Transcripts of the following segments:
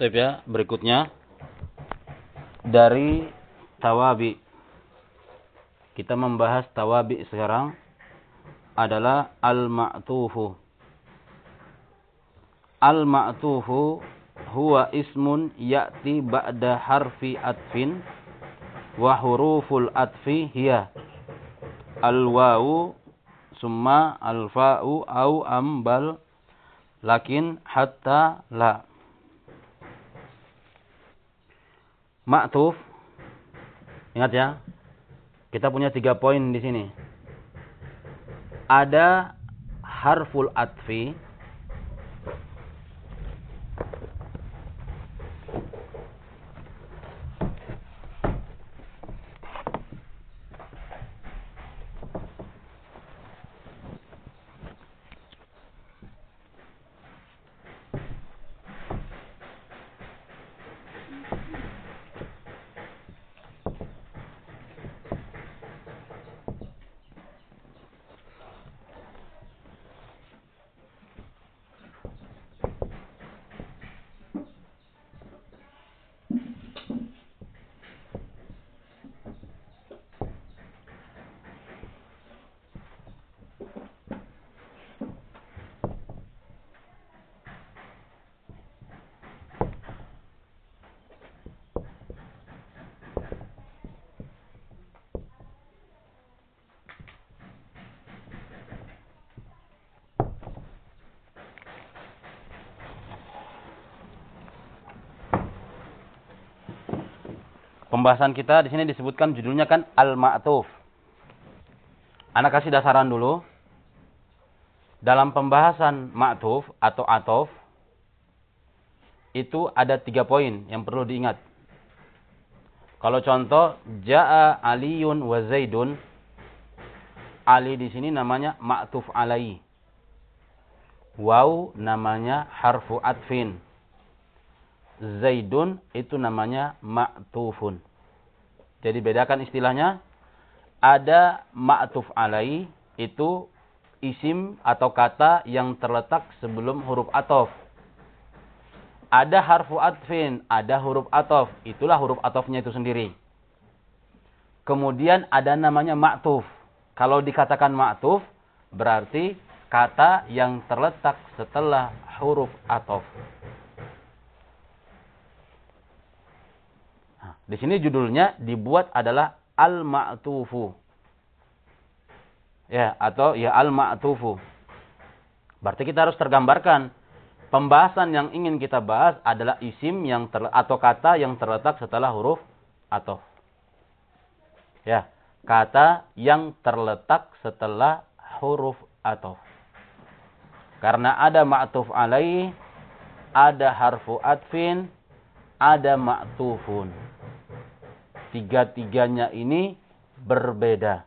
Step ya, berikutnya dari tawabi. Kita membahas tawabi sekarang adalah al-ma'tufu. Al-ma'tufu huwa ismun ya'ti ba'da harfi atfin wa huruful atfi hiya al-wawu summa al-fa'u au ambal lakin hatta la Ma'tuf. Ingat ya. Kita punya tiga poin di sini. Ada harful atfi Pembahasan kita di sini disebutkan judulnya kan al-ma'tuf. Anak kasih dasaran dulu. Dalam pembahasan ma'tuf atau atof itu ada tiga poin yang perlu diingat. Kalau contoh jaa Aliun wa Zaidun Ali di sini namanya ma'tuf alai. Waw namanya harfu atfin. Zaidun itu namanya ma'tufun. Jadi bedakan istilahnya. Ada ma'tuf alai itu isim atau kata yang terletak sebelum huruf atof. Ada harfu atfin, ada huruf atof. Itulah huruf atofnya itu sendiri. Kemudian ada namanya ma'tuf. Kalau dikatakan ma'tuf, berarti kata yang terletak setelah huruf atof. Di sini judulnya dibuat adalah al-ma'tufu. Ya, atau ya al-ma'tufu. Berarti kita harus tergambarkan pembahasan yang ingin kita bahas adalah isim yang ter, atau kata yang terletak setelah huruf atau ya, kata yang terletak setelah huruf atau karena ada ma'tuf alaih, ada harfu atfin, ada ma'tufun tiga-tiganya ini berbeda.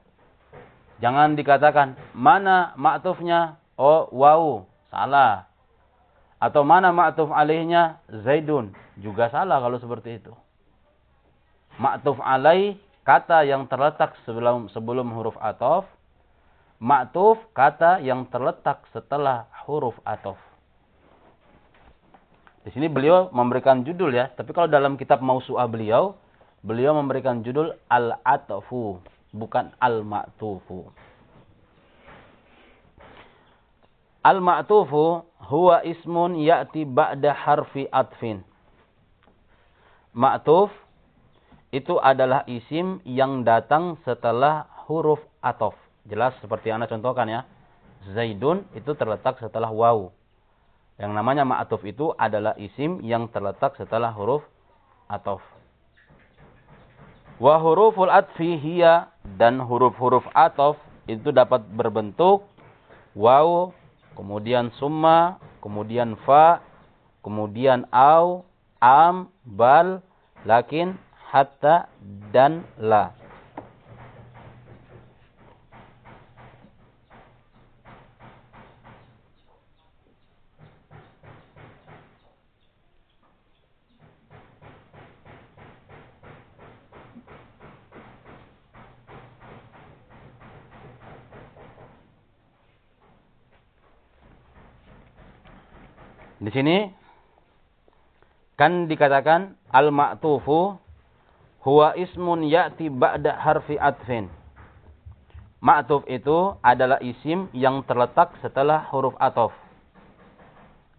Jangan dikatakan mana ma'tufnya oh wow salah. Atau mana ma'tuf alaihnya Zaidun juga salah kalau seperti itu. Ma'tuf alaih kata yang terletak sebelum sebelum huruf atof. Ma'tuf kata yang terletak setelah huruf atof. Di sini beliau memberikan judul ya, tapi kalau dalam kitab Mausu'ah beliau Beliau memberikan judul Al-Atfu, bukan Al-Ma'tufu. Al-Ma'tufu huwa ismun ya'ti ba'da harfi atfin. Ma'tuf itu adalah isim yang datang setelah huruf atof. Jelas seperti yang Anda contohkan ya. Zaidun itu terletak setelah waw. Yang namanya ma'tuf itu adalah isim yang terletak setelah huruf atof. Wa huruful atfi hiya dan huruf-huruf atof itu dapat berbentuk waw, kemudian summa, kemudian fa, kemudian au, am, bal, lakin, hatta, dan la. Di sini Kan dikatakan al-ma'tufu huwa ismun ya'ti ba'da harfi atfin. Ma'tuf itu adalah isim yang terletak setelah huruf atof.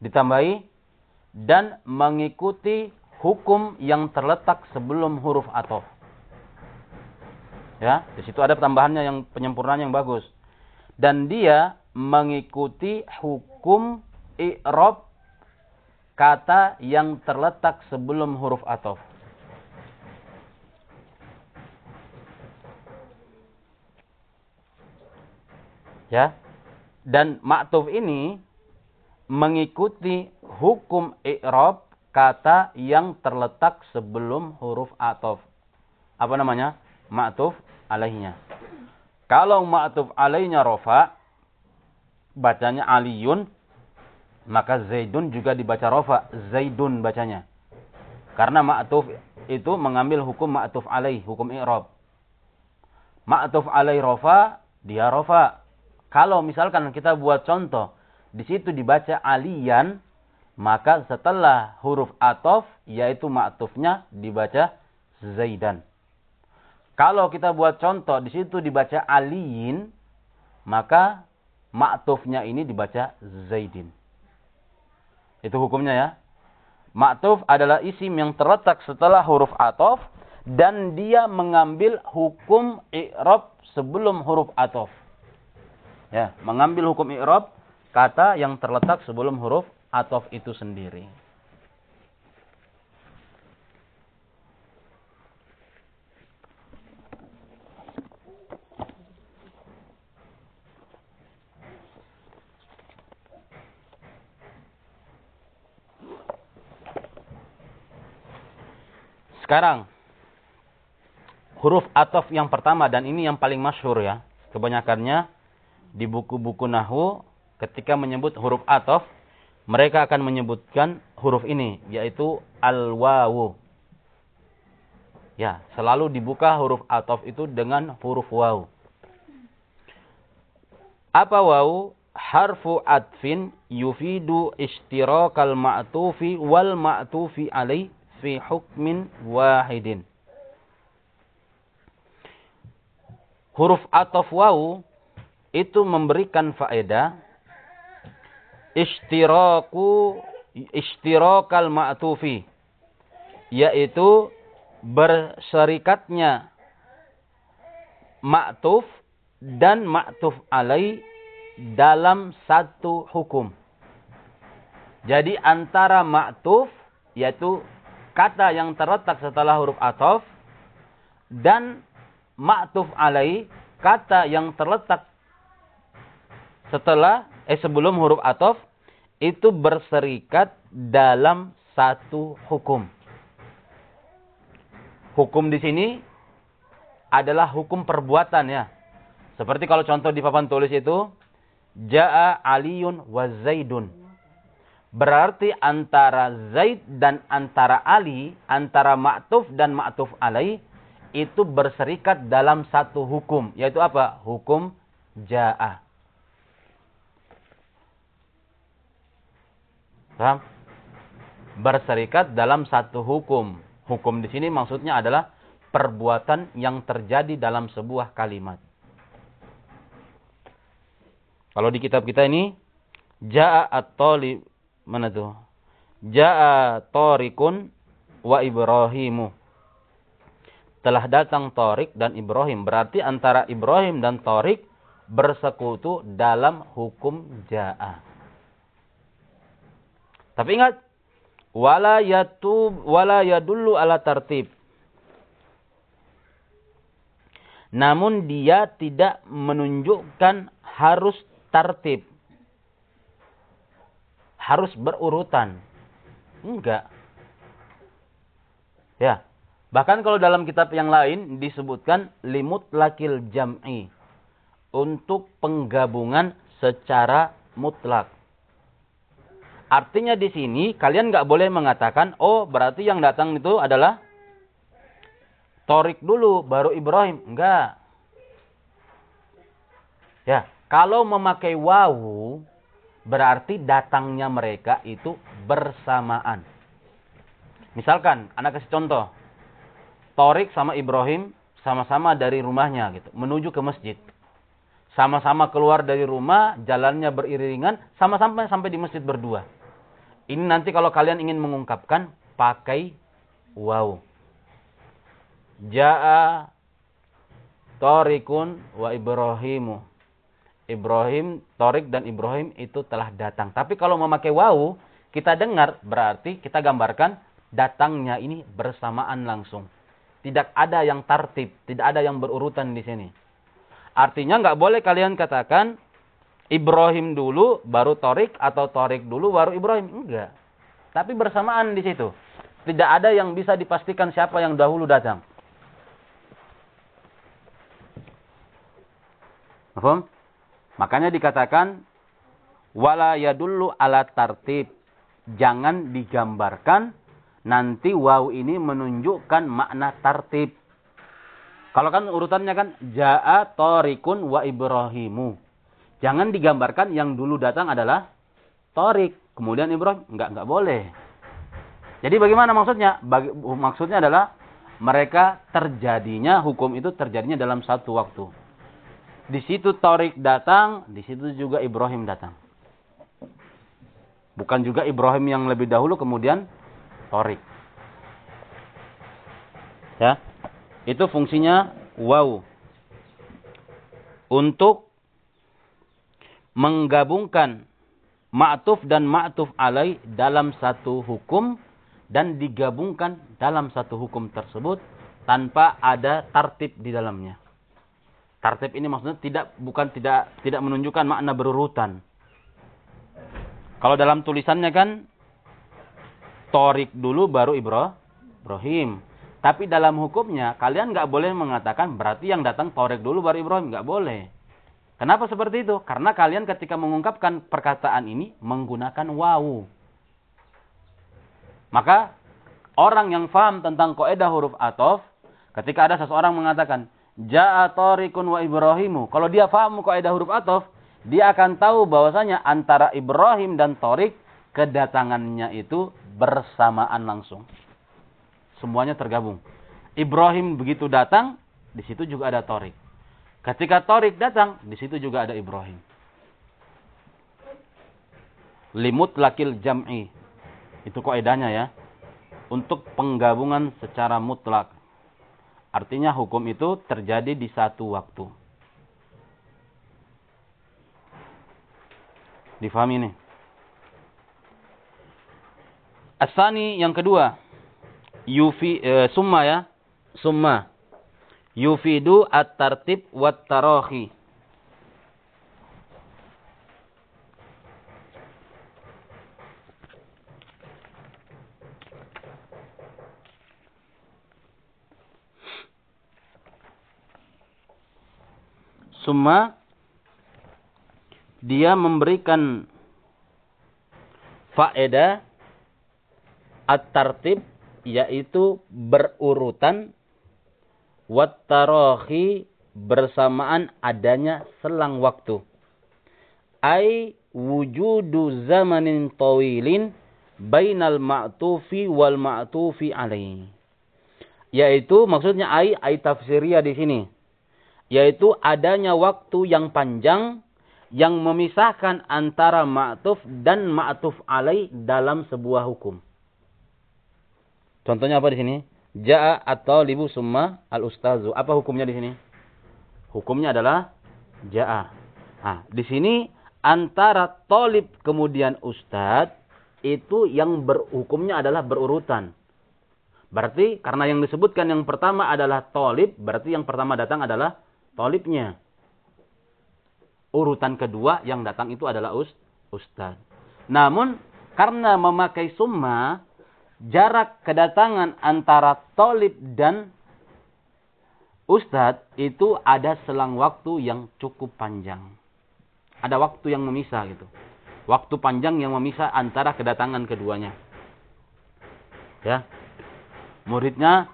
Ditambahi dan mengikuti hukum yang terletak sebelum huruf atof. Ya, di situ ada tambahannya yang penyempurnaan yang bagus. Dan dia mengikuti hukum i'rab kata yang terletak sebelum huruf atof. Ya. Dan maktuf ini mengikuti hukum i'rab kata yang terletak sebelum huruf atof. Apa namanya? Maktuf alaihinya. Kalau ma'tuf alainya rofa, bacanya aliyun, maka zaidun juga dibaca rofa. Zaidun bacanya. Karena ma'tuf itu mengambil hukum ma'tuf alaih, hukum i'rab. Ma'tuf alaih rofa, dia rofa. Kalau misalkan kita buat contoh, di situ dibaca aliyan, maka setelah huruf atof, yaitu ma'tufnya dibaca zaidan. Kalau kita buat contoh di situ dibaca aliyin, maka maktufnya ini dibaca zaidin. Itu hukumnya ya. Maktuf adalah isim yang terletak setelah huruf atof dan dia mengambil hukum i'rab sebelum huruf atof. Ya, mengambil hukum i'rab kata yang terletak sebelum huruf atof itu sendiri. Sekarang huruf atof yang pertama dan ini yang paling masyhur ya. Kebanyakannya di buku-buku nahu ketika menyebut huruf atof mereka akan menyebutkan huruf ini yaitu al-wawu. Ya, selalu dibuka huruf atof itu dengan huruf wawu. Apa wawu? Harfu atfin yufidu istirakal ma'tufi wal ma'tufi alaih fi hukmin wahidin. Huruf ataf wawu itu memberikan faedah istiraku istirakal ma'tufi yaitu berserikatnya ma'tuf dan ma'tuf alai dalam satu hukum. Jadi antara ma'tuf yaitu kata yang terletak setelah huruf atof dan ma'tuf alai kata yang terletak setelah eh sebelum huruf atof itu berserikat dalam satu hukum. Hukum di sini adalah hukum perbuatan ya. Seperti kalau contoh di papan tulis itu jaa aliyun wa zaidun. Berarti antara Zaid dan antara Ali, antara Ma'tuf dan Ma'tuf Alai, itu berserikat dalam satu hukum. Yaitu apa? Hukum Ja'a. Paham? Berserikat dalam satu hukum. Hukum di sini maksudnya adalah perbuatan yang terjadi dalam sebuah kalimat. Kalau di kitab kita ini, Ja'a at-talib Mana tuh? Ja'a Torikun wa Ibrahimu. Telah datang Torik dan Ibrahim. Berarti antara Ibrahim dan Torik bersekutu dalam hukum Ja'a. Tapi ingat, wala yatub wala yadullu ala tartib. Namun dia tidak menunjukkan harus tartib harus berurutan. Enggak. Ya. Bahkan kalau dalam kitab yang lain disebutkan limut lakil jam'i. Untuk penggabungan secara mutlak. Artinya di sini kalian nggak boleh mengatakan, oh berarti yang datang itu adalah Torik dulu, baru Ibrahim. Enggak. Ya, kalau memakai wawu, berarti datangnya mereka itu bersamaan. Misalkan, anak kasih contoh. Torik sama Ibrahim sama-sama dari rumahnya gitu, menuju ke masjid. Sama-sama keluar dari rumah, jalannya beriringan, sama-sama sampai di masjid berdua. Ini nanti kalau kalian ingin mengungkapkan, pakai wow. Ja'a Torikun wa Ibrahimu. Ibrahim, Torik dan Ibrahim itu telah datang. Tapi kalau memakai wow, kita dengar berarti kita gambarkan datangnya ini bersamaan langsung. Tidak ada yang tartib, tidak ada yang berurutan di sini. Artinya nggak boleh kalian katakan Ibrahim dulu baru Torik atau Torik dulu baru Ibrahim. Enggak. Tapi bersamaan di situ. Tidak ada yang bisa dipastikan siapa yang dahulu datang. Paham? Makanya dikatakan wala yadullu ala tartib. Jangan digambarkan nanti waw ini menunjukkan makna tartib. Kalau kan urutannya kan jaa torikun wa ibrahimu. Jangan digambarkan yang dulu datang adalah torik, kemudian Ibrahim. Enggak, enggak boleh. Jadi bagaimana maksudnya? Bagi, maksudnya adalah mereka terjadinya hukum itu terjadinya dalam satu waktu. Di situ Torik datang, di situ juga Ibrahim datang. Bukan juga Ibrahim yang lebih dahulu kemudian Torik. Ya. Itu fungsinya wow. Untuk menggabungkan ma'tuf dan ma'tuf alai dalam satu hukum dan digabungkan dalam satu hukum tersebut tanpa ada tartib di dalamnya. Tartib ini maksudnya tidak bukan tidak tidak menunjukkan makna berurutan. Kalau dalam tulisannya kan Torik dulu baru Ibrahim. Tapi dalam hukumnya kalian nggak boleh mengatakan berarti yang datang Torik dulu baru Ibrahim nggak boleh. Kenapa seperti itu? Karena kalian ketika mengungkapkan perkataan ini menggunakan wawu. Maka orang yang faham tentang koedah huruf atof, ketika ada seseorang mengatakan Ja'a Torikun wa Ibrahimu. Kalau dia faham koedah huruf atof, dia akan tahu bahwasanya antara Ibrahim dan Torik kedatangannya itu bersamaan langsung. Semuanya tergabung. Ibrahim begitu datang, di situ juga ada Torik. Ketika Torik datang, di situ juga ada Ibrahim. Limut lakil jam'i. Itu koedahnya ya. Untuk penggabungan secara mutlak. Artinya hukum itu terjadi di satu waktu. Difahami ini. Asani yang kedua. Yufi, e, summa ya. Summa. Yufidu at-tartib wat-tarahi. Summa dia memberikan faedah at-tartib yaitu berurutan wat bersamaan adanya selang waktu. Ai wujudu zamanin tawilin bainal ma'tufi wal ma'tufi alaihi. Yaitu maksudnya ai ai tafsiriyah di sini. Yaitu adanya waktu yang panjang yang memisahkan antara ma'tuf dan ma'tuf alai dalam sebuah hukum. Contohnya apa di sini? Ja'a atau libu summa al ustazu. Apa hukumnya di sini? Hukumnya adalah ja'a. Nah, di sini antara tolib kemudian ustad itu yang berhukumnya adalah berurutan. Berarti karena yang disebutkan yang pertama adalah tolib, berarti yang pertama datang adalah tolibnya. Urutan kedua yang datang itu adalah ust, ustad. Namun karena memakai summa, jarak kedatangan antara tolib dan ustadz itu ada selang waktu yang cukup panjang. Ada waktu yang memisah gitu. Waktu panjang yang memisah antara kedatangan keduanya. Ya. Muridnya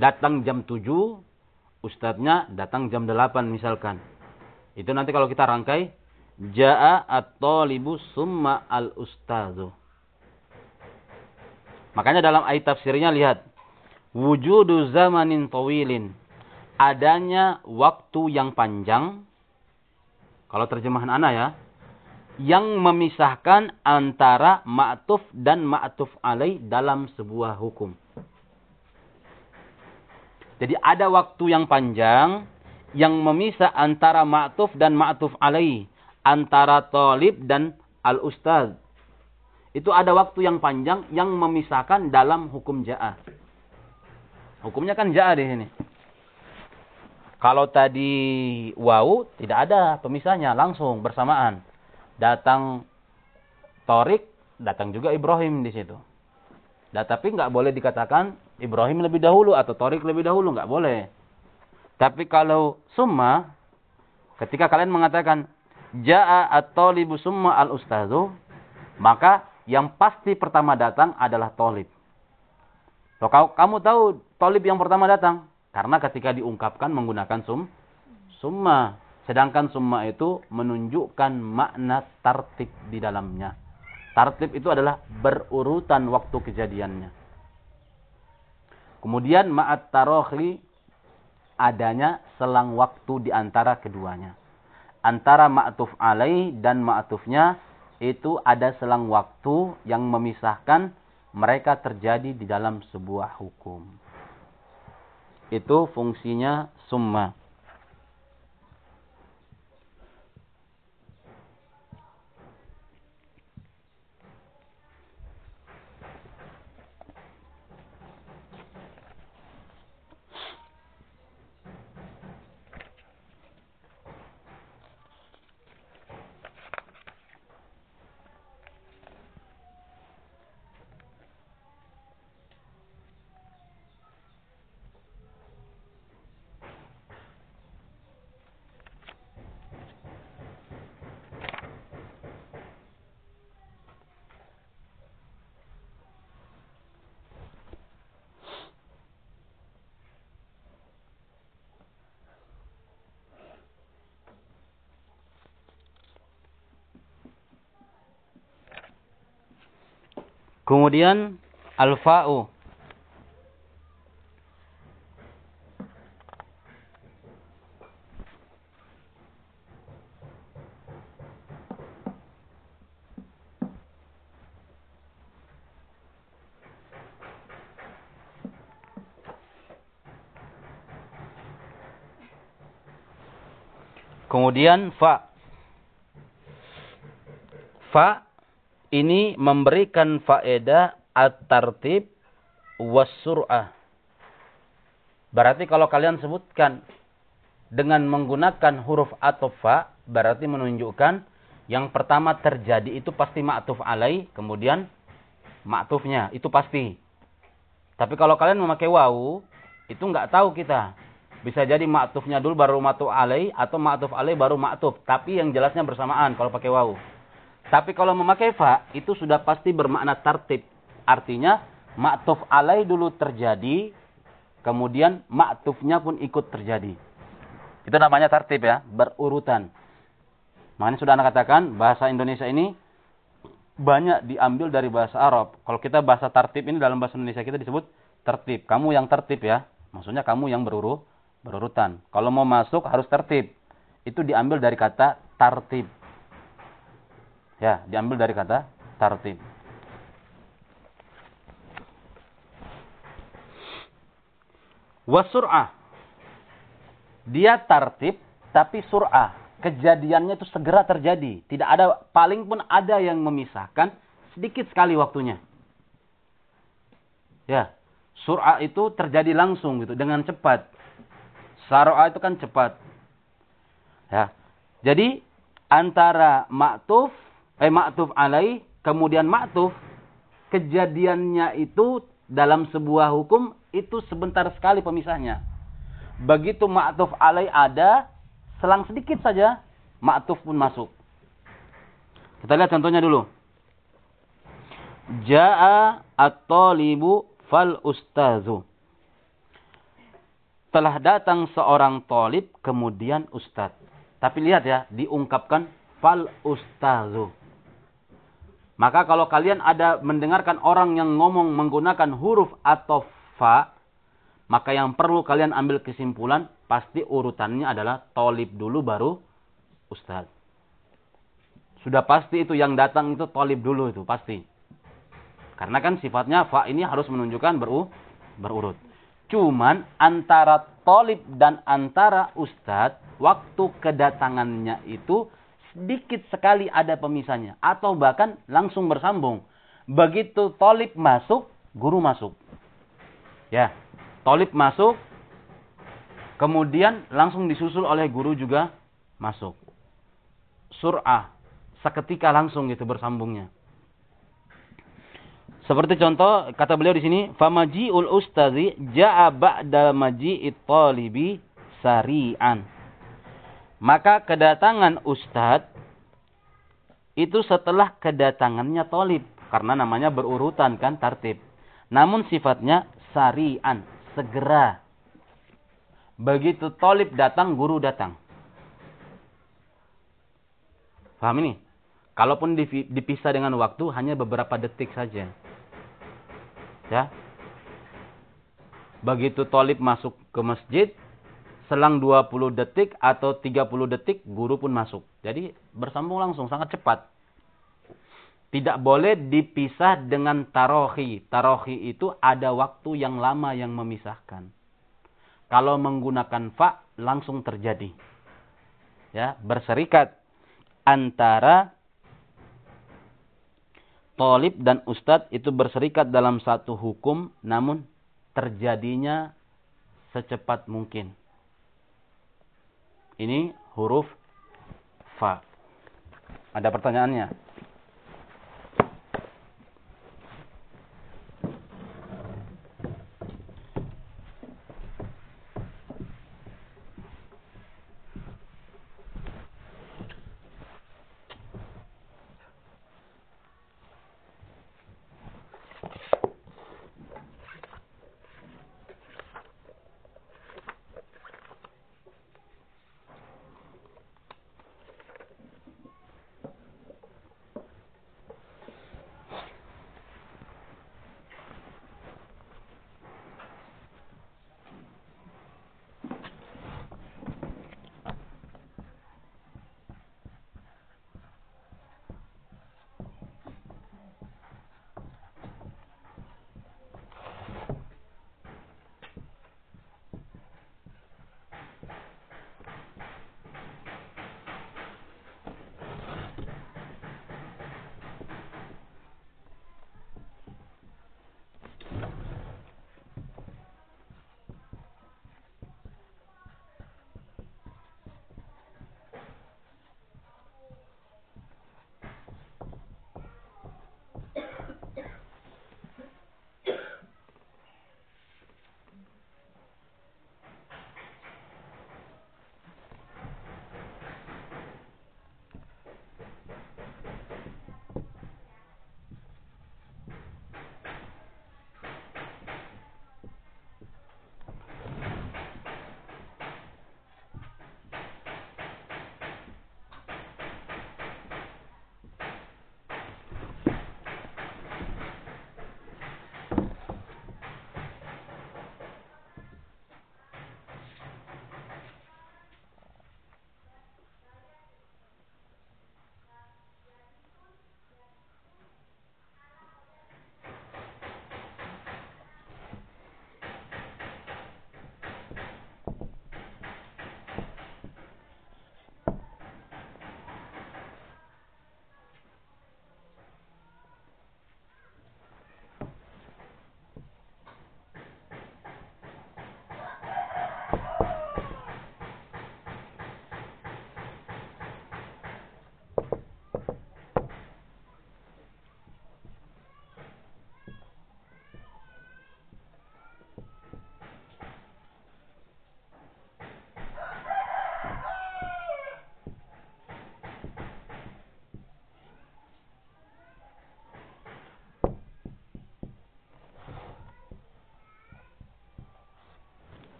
datang jam 7, ustadznya datang jam 8 misalkan. Itu nanti kalau kita rangkai ja'a at-talibu summa al-ustadzu Makanya dalam ayat tafsirnya lihat. Wujudu zamanin tawilin. Adanya waktu yang panjang. Kalau terjemahan anak ya. Yang memisahkan antara ma'tuf dan ma'tuf alaih dalam sebuah hukum. Jadi ada waktu yang panjang yang memisah antara ma'tuf dan ma'tuf alaih. Antara tolib dan al-ustaz. Itu ada waktu yang panjang yang memisahkan dalam hukum ja'ah. Hukumnya kan ja'ah di sini. Kalau tadi wau, tidak ada pemisahnya, langsung bersamaan. Datang Torik, datang juga Ibrahim di situ. Nah, tapi nggak boleh dikatakan Ibrahim lebih dahulu atau Torik lebih dahulu, nggak boleh. Tapi kalau summa, ketika kalian mengatakan Ja'a at-talibu summa al-ustazu, maka yang pasti pertama datang adalah tolib. Loh, kamu tahu tolib yang pertama datang? Karena ketika diungkapkan menggunakan sum, summa. Sedangkan summa itu menunjukkan makna tartib di dalamnya. Tartib itu adalah berurutan waktu kejadiannya. Kemudian ma'at tarohi adanya selang waktu di antara keduanya. Antara ma'tuf alaih dan ma'tufnya itu ada selang waktu yang memisahkan mereka terjadi di dalam sebuah hukum itu fungsinya summa. Kemudian al-fa'u. Kemudian fa. Fa ini memberikan faedah at-tartib was-sur'ah. Berarti kalau kalian sebutkan dengan menggunakan huruf atau fa, berarti menunjukkan yang pertama terjadi itu pasti ma'tuf alai, kemudian ma'tufnya, itu pasti. Tapi kalau kalian memakai wawu, itu nggak tahu kita. Bisa jadi ma'tufnya dulu baru ma'tuf alai, atau ma'tuf alai baru ma'tuf. Tapi yang jelasnya bersamaan kalau pakai wawu. Tapi kalau memakai fa, itu sudah pasti bermakna tartib. Artinya, ma'tuf alai dulu terjadi, kemudian ma'tufnya pun ikut terjadi. Itu namanya tartib ya, berurutan. Makanya sudah anak katakan, bahasa Indonesia ini banyak diambil dari bahasa Arab. Kalau kita bahasa tartib ini dalam bahasa Indonesia kita disebut tertib. Kamu yang tertib ya. Maksudnya kamu yang beruru, berurutan. Kalau mau masuk harus tertib. Itu diambil dari kata tartib. Ya, diambil dari kata tartib. Wasur'ah. Dia tartib tapi sur'ah. Kejadiannya itu segera terjadi. Tidak ada, paling pun ada yang memisahkan. Sedikit sekali waktunya. Ya, sur'ah itu terjadi langsung gitu, dengan cepat. Sar'ah itu kan cepat. Ya, jadi antara maktuf eh ma'tuf alaih, kemudian ma'tuf, kejadiannya itu dalam sebuah hukum itu sebentar sekali pemisahnya. Begitu ma'tuf alaih ada, selang sedikit saja ma'tuf pun masuk. Kita lihat contohnya dulu. Ja'a at-talibu fal ustazu. Telah datang seorang tolib kemudian ustaz. Tapi lihat ya, diungkapkan fal ustazu Maka kalau kalian ada mendengarkan orang yang ngomong menggunakan huruf atau fa, maka yang perlu kalian ambil kesimpulan, pasti urutannya adalah tolib dulu baru ustaz. Sudah pasti itu yang datang itu tolib dulu itu, pasti. Karena kan sifatnya fa ini harus menunjukkan beru, berurut. Cuman antara tolib dan antara ustaz, waktu kedatangannya itu sedikit sekali ada pemisahnya. Atau bahkan langsung bersambung. Begitu tolib masuk, guru masuk. Ya, tolib masuk, kemudian langsung disusul oleh guru juga masuk. Surah, seketika langsung gitu bersambungnya. Seperti contoh kata beliau di sini, famaji'ul ustazi ja'a ba'da maji'it talibi sari'an. Maka kedatangan ustad itu setelah kedatangannya tolib. Karena namanya berurutan kan tartib. Namun sifatnya sarian, segera. Begitu tolib datang, guru datang. Paham ini? Kalaupun dipisah dengan waktu, hanya beberapa detik saja. Ya. Begitu tolib masuk ke masjid, selang 20 detik atau 30 detik guru pun masuk. Jadi bersambung langsung sangat cepat. Tidak boleh dipisah dengan tarohi. Tarohi itu ada waktu yang lama yang memisahkan. Kalau menggunakan fa langsung terjadi. Ya, berserikat antara tolib dan ustadz itu berserikat dalam satu hukum namun terjadinya secepat mungkin. Ini huruf fa. Ada pertanyaannya?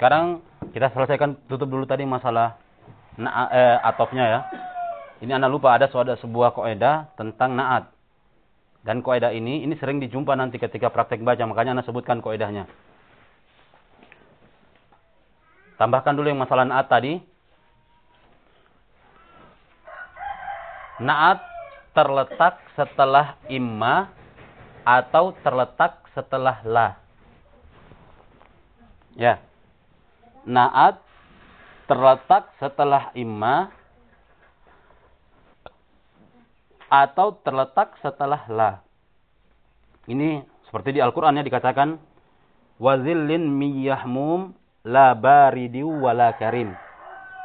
Sekarang kita selesaikan tutup dulu tadi masalah eh, atofnya ya. Ini anda lupa ada ada sebuah koedah tentang naat. Dan koedah ini ini sering dijumpa nanti ketika praktek baca, makanya anda sebutkan koedahnya. Tambahkan dulu yang masalah naat tadi. Naat terletak setelah imma atau terletak setelah la. Ya. Naat terletak setelah imma atau terletak setelah la. Ini seperti di Al-Qur'an ya dikatakan wazillin miyahmum la baridi wala karim.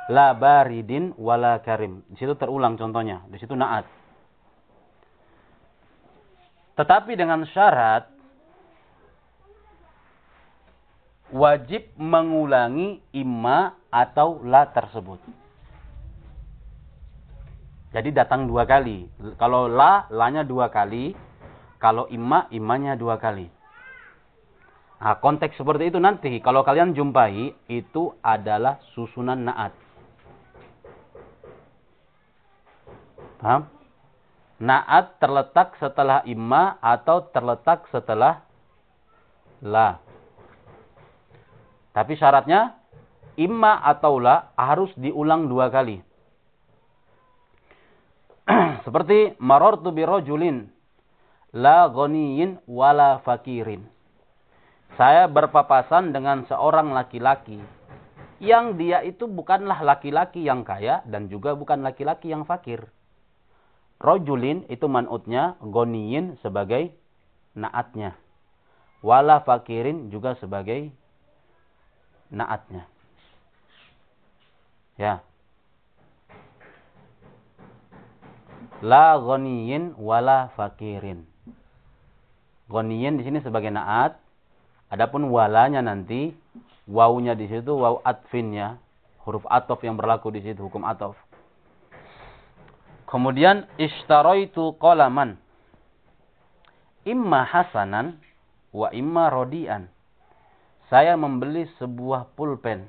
La baridin wala karim. Di situ terulang contohnya. Di situ naat. Tetapi dengan syarat wajib mengulangi imma atau la tersebut. Jadi datang dua kali. Kalau la, lanya dua kali. Kalau imma, imanya dua kali. Nah, konteks seperti itu nanti, kalau kalian jumpai, itu adalah susunan naat. Paham? Naat terletak setelah imma atau terletak setelah la. Tapi syaratnya imma atau la harus diulang dua kali. Seperti marartu bi rajulin la ghaniyin wala fakirin. Saya berpapasan dengan seorang laki-laki yang dia itu bukanlah laki-laki yang kaya dan juga bukan laki-laki yang fakir. Rojulin itu manutnya, goniyin sebagai naatnya. Wala fakirin juga sebagai naatnya. Ya. La ghaniyin wala fakirin. Ghaniyin di sini sebagai naat. Adapun walanya nanti wawunya di situ waw atfinnya, huruf atof yang berlaku di situ hukum atof. Kemudian ishtaraitu qalaman. Imma hasanan wa imma rodian saya membeli sebuah pulpen.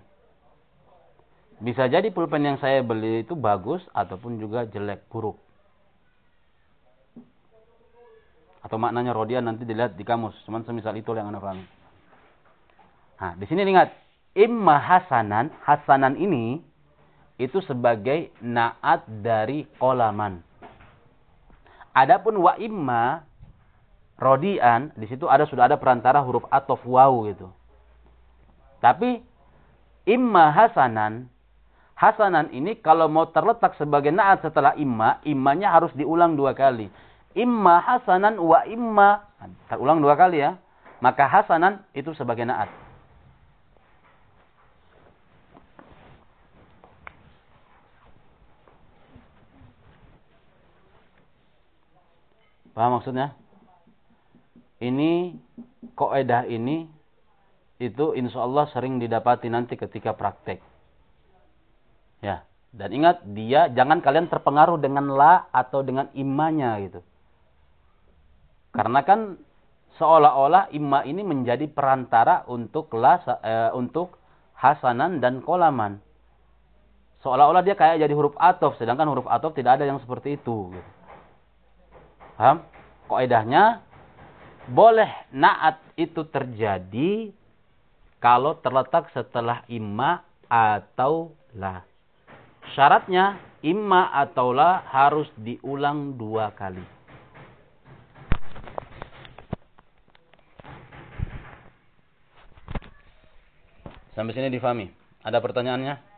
Bisa jadi pulpen yang saya beli itu bagus ataupun juga jelek, buruk. Atau maknanya rodian nanti dilihat di kamus. Cuman semisal itu yang anda pahami. Nah, di sini ingat. Imma hasanan. Hasanan ini itu sebagai naat dari kolaman. Adapun wa imma rodian, di situ ada sudah ada perantara huruf atof waw gitu. Tapi imma hasanan, hasanan ini kalau mau terletak sebagai naat setelah imma, immanya harus diulang dua kali. Imma hasanan wa imma, terulang dua kali ya. Maka hasanan itu sebagai naat. Paham maksudnya? Ini koedah ini itu insya Allah sering didapati nanti ketika praktek. Ya, dan ingat dia jangan kalian terpengaruh dengan la atau dengan imanya gitu. Karena kan seolah-olah imma ini menjadi perantara untuk la eh, untuk hasanan dan kolaman. Seolah-olah dia kayak jadi huruf atof, sedangkan huruf atof tidak ada yang seperti itu. Gitu. Paham? Koedahnya boleh naat itu terjadi kalau terletak setelah imma atau la. Syaratnya imma atau la harus diulang dua kali. Sampai sini difahami. Ada pertanyaannya?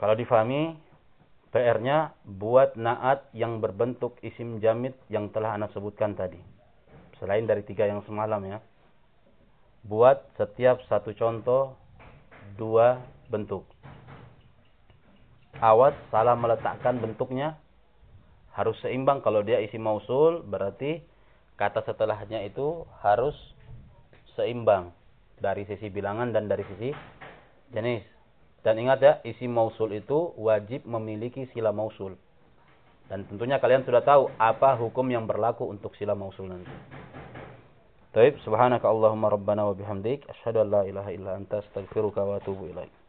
Kalau difahami, PR-nya buat naat yang berbentuk isim jamid yang telah Anda sebutkan tadi. Selain dari tiga yang semalam ya. Buat setiap satu contoh dua bentuk. awas salah meletakkan bentuknya harus seimbang kalau dia isi mausul berarti kata setelahnya itu harus seimbang dari sisi bilangan dan dari sisi jenis. Dan ingat ya, isi mausul itu wajib memiliki sila mausul. Dan tentunya kalian sudah tahu apa hukum yang berlaku untuk sila mausul nanti. Taib, subhanaka Allahumma rabbana wa bihamdik, asyhadu an la ilaha illa anta astaghfiruka wa atubu ilaik.